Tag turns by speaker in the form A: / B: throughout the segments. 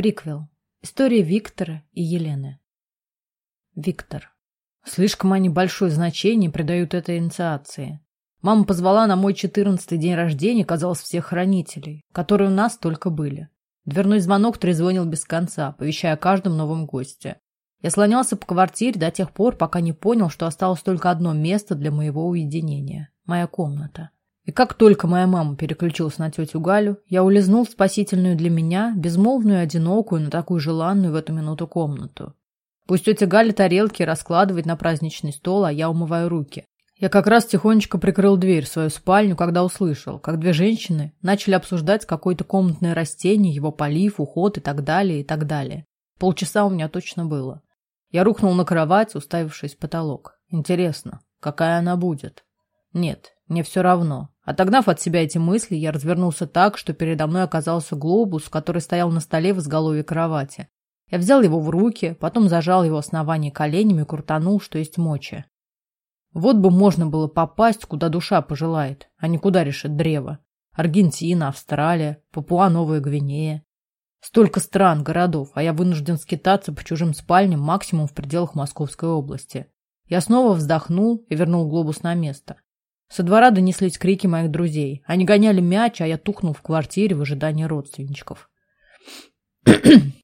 A: Приквел. История Виктора и Елены. Виктор. Слишком они большое значение придают этой инициации. Мама позвала на мой четырнадцатый день рождения, казалось, всех хранителей, которые у нас только были. Дверной звонок трезвонил без конца, повещая о каждом новом госте. Я слонялся по квартире до тех пор, пока не понял, что осталось только одно место для моего уединения – моя комната. И как только моя мама переключилась на тетю Галю, я улизнул в спасительную для меня, безмолвную одинокую, но такую желанную в эту минуту комнату. Пусть тетя Галя тарелки раскладывает на праздничный стол, а я умываю руки. Я как раз тихонечко прикрыл дверь в свою спальню, когда услышал, как две женщины начали обсуждать какое-то комнатное растение, его полив, уход и так далее, и так далее. Полчаса у меня точно было. Я рухнул на кровать, уставившись в потолок. Интересно, какая она будет? Нет, мне все равно. Отогнав от себя эти мысли, я развернулся так, что передо мной оказался глобус, который стоял на столе в изголовье кровати. Я взял его в руки, потом зажал его основание коленями и крутанул, что есть мочи. Вот бы можно было попасть, куда душа пожелает, а не куда решит древо. Аргентина, Австралия, Папуа-Новая Гвинея. Столько стран, городов, а я вынужден скитаться по чужим спальням максимум в пределах Московской области. Я снова вздохнул и вернул глобус на место. Со двора донеслись крики моих друзей. Они гоняли мяч, а я тухнул в квартире в ожидании родственничков.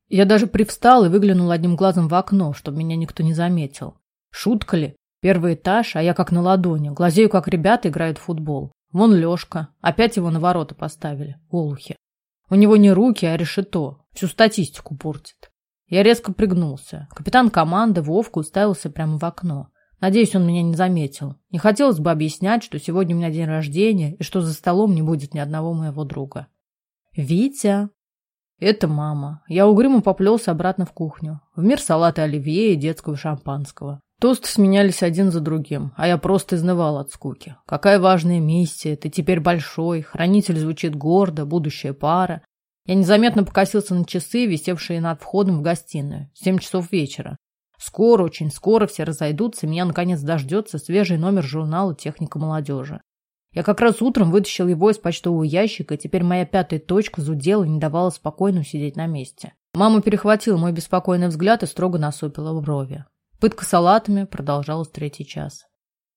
A: я даже привстал и выглянул одним глазом в окно, чтобы меня никто не заметил. Шутка ли? Первый этаж, а я как на ладони. Глазею, как ребята играют в футбол. Вон Лешка. Опять его на ворота поставили. Олухи. У него не руки, а решето. Всю статистику портит. Я резко пригнулся. Капитан команды Вовка уставился прямо в окно. Надеюсь, он меня не заметил. Не хотелось бы объяснять, что сегодня у меня день рождения и что за столом не будет ни одного моего друга. «Витя!» Это мама. Я угрюмо поплелся обратно в кухню. В мир салата оливье и детского шампанского. Тосты сменялись один за другим, а я просто изнывал от скуки. Какая важная миссия, ты теперь большой, хранитель звучит гордо, будущая пара. Я незаметно покосился на часы, висевшие над входом в гостиную. Семь часов вечера. Скоро, очень скоро все разойдутся, меня наконец дождется свежий номер журнала «Техника молодежи». Я как раз утром вытащил его из почтового ящика, и теперь моя пятая точка зудела и не давала спокойно сидеть на месте. Мама перехватила мой беспокойный взгляд и строго насупила брови. Пытка салатами продолжалась третий час.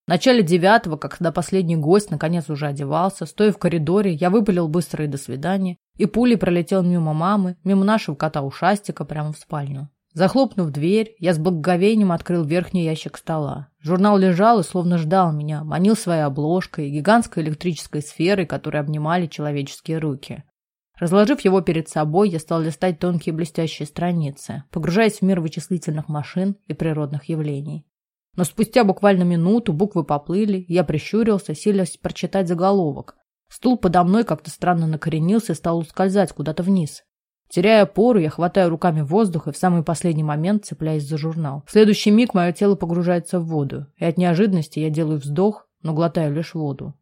A: В начале девятого, когда последний гость наконец уже одевался, стоя в коридоре, я выпалил быстрое «до свидания» и пулей пролетел мимо мамы, мимо нашего кота-ушастика прямо в спальню. Захлопнув дверь, я с благоговением открыл верхний ящик стола. Журнал лежал и словно ждал меня, манил своей обложкой и гигантской электрической сферой, которые обнимали человеческие руки. Разложив его перед собой, я стал листать тонкие блестящие страницы, погружаясь в мир вычислительных машин и природных явлений. Но спустя буквально минуту буквы поплыли, я прищурился, силясь прочитать заголовок. Стул подо мной как-то странно накоренился и стал ускользать куда-то вниз. Теряя опору, я хватаю руками воздух и в самый последний момент цепляюсь за журнал. В следующий миг мое тело погружается в воду, и от неожиданности я делаю вздох, но глотаю лишь воду.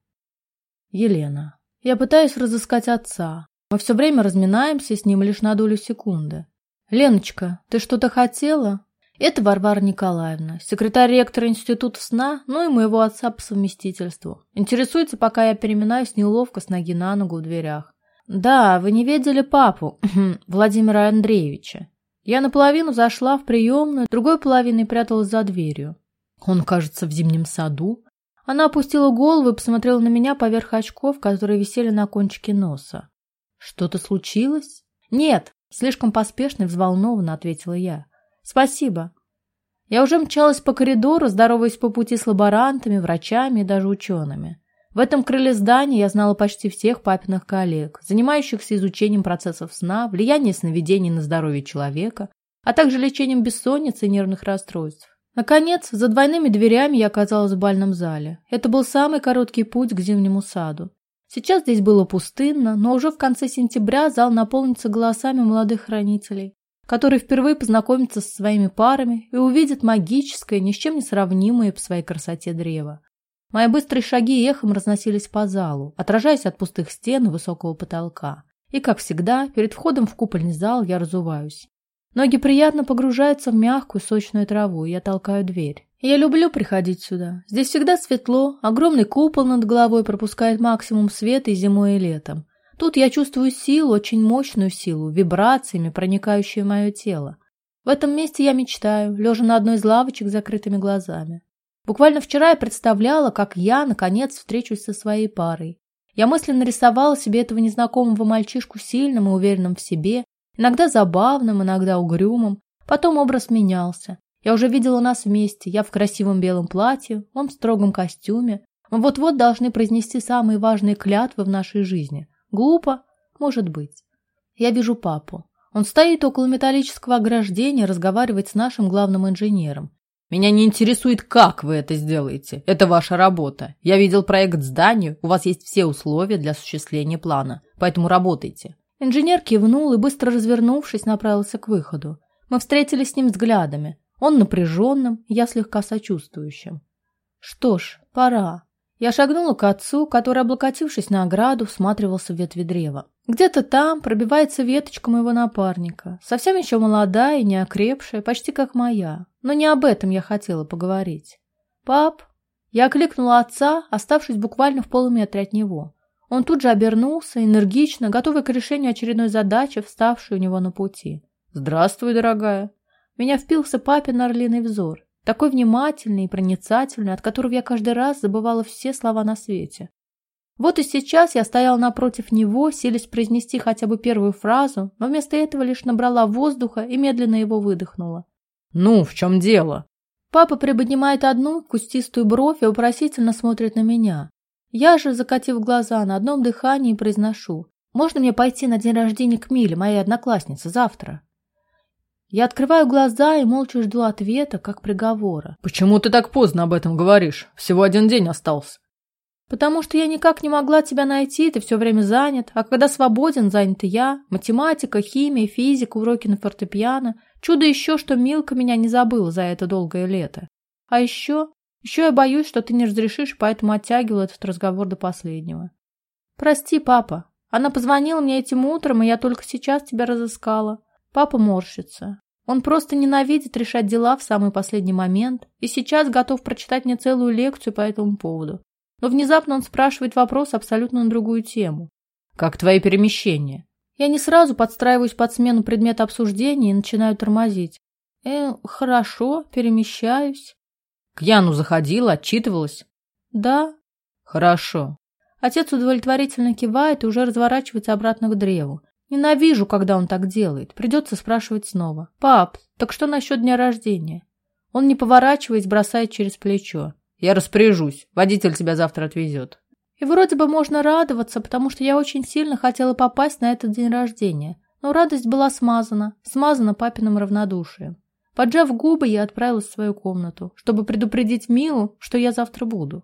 A: Елена. Я пытаюсь разыскать отца. Мы все время разминаемся с ним лишь на долю секунды. «Леночка, ты что-то хотела?» Это Варвара Николаевна, секретарь ректора Института сна, ну и моего отца по совместительству. Интересуется, пока я переминаюсь неловко с ноги на ногу в дверях. «Да, вы не видели папу, Владимира Андреевича. Я наполовину зашла в приемную, другой половиной пряталась за дверью. Он, кажется, в зимнем саду. Она опустила голову и посмотрела на меня поверх очков, которые висели на кончике носа. «Что-то случилось?» «Нет», — слишком поспешно и взволнованно ответила я. «Спасибо». Я уже мчалась по коридору, здороваясь по пути с лаборантами, врачами и даже учеными. В этом крыле здания я знала почти всех папиных коллег, занимающихся изучением процессов сна, влияния сновидений на здоровье человека, а также лечением бессонницы и нервных расстройств. Наконец, за двойными дверями я оказалась в бальном зале. Это был самый короткий путь к зимнему саду. Сейчас здесь было пустынно, но уже в конце сентября зал наполнится голосами молодых хранителей, которые впервые познакомятся со своими парами и увидят магическое, ни с чем не сравнимое по своей красоте древо. Мои быстрые шаги эхом разносились по залу, отражаясь от пустых стен и высокого потолка. И, как всегда, перед входом в купольный зал я разуваюсь. Ноги приятно погружаются в мягкую сочную траву, и я толкаю дверь. Я люблю приходить сюда. Здесь всегда светло, огромный купол над головой пропускает максимум света и зимой, и летом. Тут я чувствую силу, очень мощную силу, вибрациями, проникающую в мое тело. В этом месте я мечтаю, лежа на одной из лавочек с закрытыми глазами. Буквально вчера я представляла, как я, наконец, встречусь со своей парой. Я мысленно рисовала себе этого незнакомого мальчишку сильным и уверенным в себе, иногда забавным, иногда угрюмым. Потом образ менялся. Я уже видела нас вместе, я в красивом белом платье, он в строгом костюме. Мы вот-вот должны произнести самые важные клятвы в нашей жизни. Глупо? Может быть. Я вижу папу. Он стоит около металлического ограждения, разговаривает с нашим главным инженером. Меня не интересует, как вы это сделаете. Это ваша работа. Я видел проект здания, у вас есть все условия для осуществления плана, поэтому работайте. Инженер кивнул и, быстро развернувшись, направился к выходу. Мы встретились с ним взглядами. Он напряженным, я слегка сочувствующим. Что ж, пора. Я шагнула к отцу, который, облокотившись на ограду, всматривался в ветви древа. Где-то там пробивается веточка моего напарника, совсем еще молодая и неокрепшая, почти как моя. Но не об этом я хотела поговорить. «Пап!» Я окликнула отца, оставшись буквально в полуметре от него. Он тут же обернулся, энергично, готовый к решению очередной задачи, вставшей у него на пути. «Здравствуй, дорогая!» Меня впился папин орлиный взор, такой внимательный и проницательный, от которого я каждый раз забывала все слова на свете. Вот и сейчас я стояла напротив него, селись произнести хотя бы первую фразу, но вместо этого лишь набрала воздуха и медленно его выдохнула. «Ну, в чем дело?» Папа приподнимает одну кустистую бровь и вопросительно смотрит на меня. Я же, закатив глаза, на одном дыхании произношу. «Можно мне пойти на день рождения к Миле, моей однокласснице, завтра?» Я открываю глаза и молча жду ответа, как приговора.
B: «Почему ты так поздно об этом говоришь? Всего один день остался».
A: Потому что я никак не могла тебя найти, ты все время занят, а когда свободен, занят и я. Математика, химия, физика, уроки на фортепиано. Чудо еще, что Милка меня не забыла за это долгое лето. А еще... Еще я боюсь, что ты не разрешишь, поэтому оттягивала этот разговор до последнего. Прости, папа. Она позвонила мне этим утром, и я только сейчас тебя разыскала. Папа морщится. Он просто ненавидит решать дела в самый последний момент и сейчас готов прочитать мне целую лекцию по этому поводу. Но внезапно он спрашивает вопрос абсолютно на другую тему.
B: «Как твои перемещения?»
A: Я не сразу подстраиваюсь под смену предмета обсуждения и начинаю тормозить. «Э, хорошо, перемещаюсь».
B: «К Яну заходила, отчитывалась?»
A: «Да».
B: «Хорошо».
A: Отец удовлетворительно кивает и уже разворачивается обратно к древу. Ненавижу, когда он так делает. Придется спрашивать снова. «Пап, так что насчет дня рождения?» Он, не поворачиваясь, бросает через плечо.
B: Я распоряжусь. Водитель тебя завтра отвезет.
A: И вроде бы можно радоваться, потому что я очень сильно хотела попасть на этот день рождения. Но радость была смазана, смазана папиным равнодушием. Поджав губы, я отправилась в свою комнату, чтобы предупредить Милу, что я завтра буду.